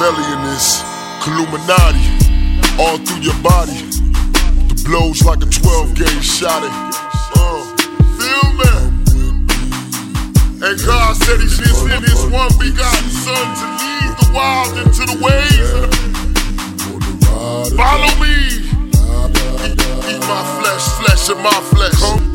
Machiavellian is Illuminati all through your body. The blows like a 12 gauge shot. Uh, feel me? And God said He should send His one begotten Son to lead the wild into the ways. Follow me. Eat, eat my flesh, flesh of my flesh.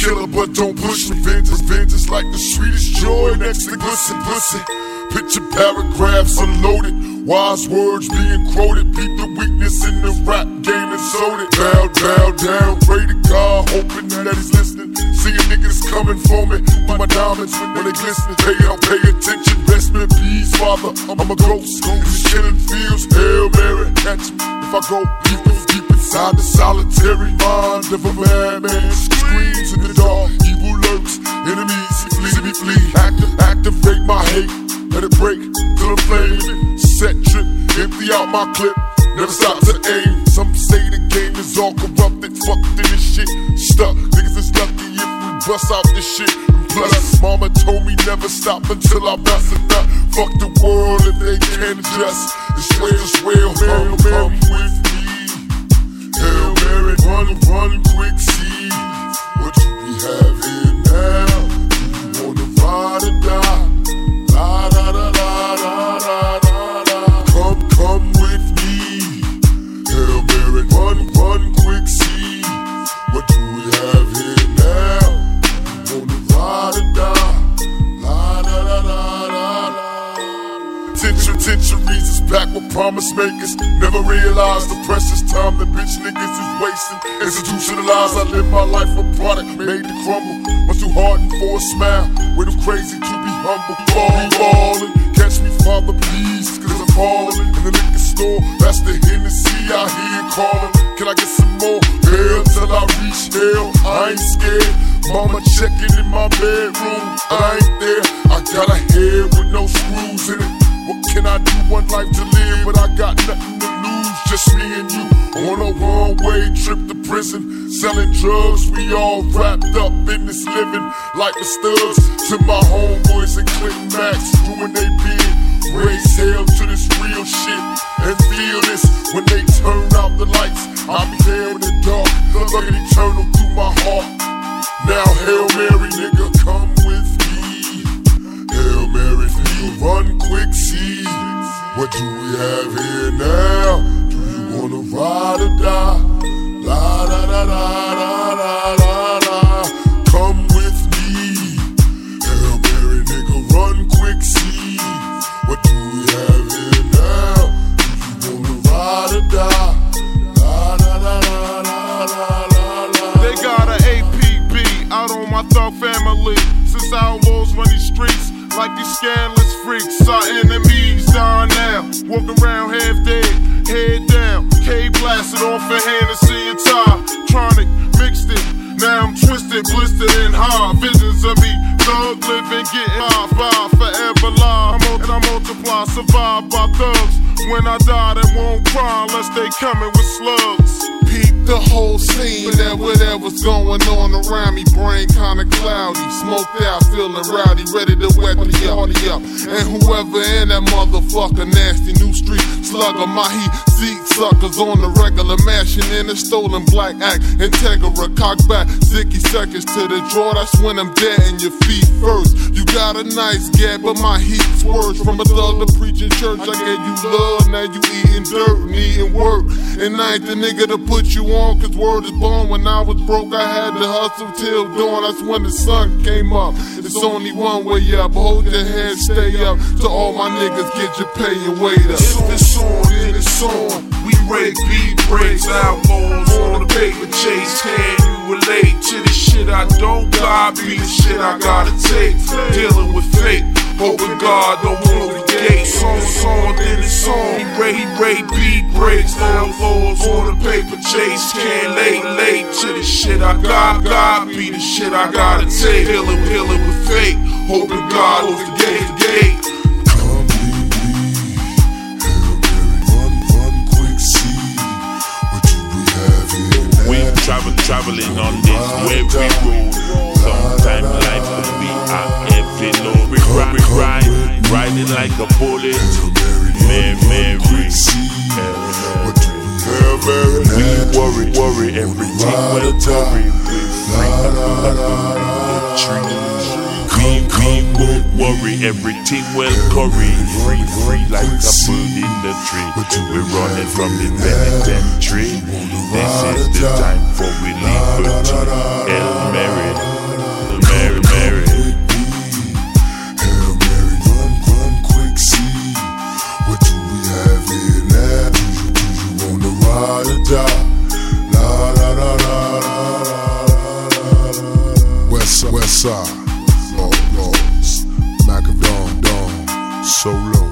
Killer, but don't push me. Vengeance, vengeance like the sweetest joy next to pussy, pussy. Picture paragraphs unloaded, wise words being quoted. Beat the weakness in the rap game and sold it. Bow, bow down, pray to God, hoping that he's listening. Seeing niggas coming for me, my diamonds when they glisten. Pay out, pay attention, rest in peace, father. I'm a ghost, in the killing fields. Hail Mary, catch me if I go deep inside the solitary mind of a madman. Screams in the dark, evil lurks, enemies flee, me flee. Active, activate my hate, let it break till I'm flaming. Set trip, empty out my clip. Never stop to aim. Some say the game is all corrupted. Fucked in this shit. Stuck. Niggas is lucky if we bust out this shit. Plus, mama told me never stop until I bust it up. Fuck the world if they can't adjust. It's real, it's real. Come, come centuries is back with promise makers. Never realized the precious time that bitch niggas is wasting. Institutionalized, I live my life a product made to crumble. Was too hardened for a smile. Way too crazy to be humble. Fall, ballin', catch me, father, please. Cause I'm falling in the liquor store. That's the Hennessy I hear calling. Can I get some more? Hell till I reach hell. I ain't scared. Mama checking in my bedroom. I ain't there. I got a head with no screws in it. What can I do? One life to live, but I got nothing to lose. Just me and you on a one way trip to prison. Selling drugs, we all wrapped up in this living. Like the studs to my homeboys and Clinton Max doing they bid. Raise hell to this real shit and feel this when they turn out the lights. I'll be there in the dark, looking eternal through my heart. Now, Hail Mary, have here now? Do you wanna ride or die? La da da da da da da da. Come with me. Hail Mary, nigga, run quick, see what do we have here now? Do you wanna ride or die? La da da da da da da da. They got a APB out on my thug family. Since outlaws run these streets like these scandalous freaks. Our enemies down now. Walk around half dead, head down. K blasted off a Hennessy and tie. Chronic mixed it. Now I'm twisted, blistered, and hard. Visions of me, thug living, getting high, five, forever live. And I multiply, survive by thugs. When I die, they won't cry unless they coming with slugs. Whole scene that whatever's going on around me, brain kinda cloudy. Smoked out, feeling rowdy, ready to wet the party up. And whoever in that motherfucker, nasty new street slugger, my heat seat suckers on the regular, mashing in a stolen black act. Integra, cock back, 60 seconds to the draw, that's when I'm dead in your feet first. You got a nice gap, but my heat's worse. From a thug to preaching church, I gave you love, now you eating dirt, needing work. And I ain't the nigga to put you on, cause word is born. When I was broke, I had to hustle till dawn. That's when the sun came up. It's only one way up. Hold your head, stay up. To all my niggas, get your pay and wait up. If it's on, on. We break beat breaks, outlaws on the paper chase. Can you relate to the shit I don't got? Be the shit I gotta take. Dealing with fate, hoping God don't close the gate. Song, song, then it's on. He Ray, Ray, beat breaks, outlaws on the paper chase. Can't late, late to the shit I got. God be the shit I gotta take. Dealing, dealing with fate, hoping God close the gate, everything will worry. We free the tree. We, we won't worry, everything will curry. Free, free like a bird in the tree. We're running from the penitentiary. This is the time for we liberty. Hail Mary, Mary, Westside, Long Macadon Don, Solo.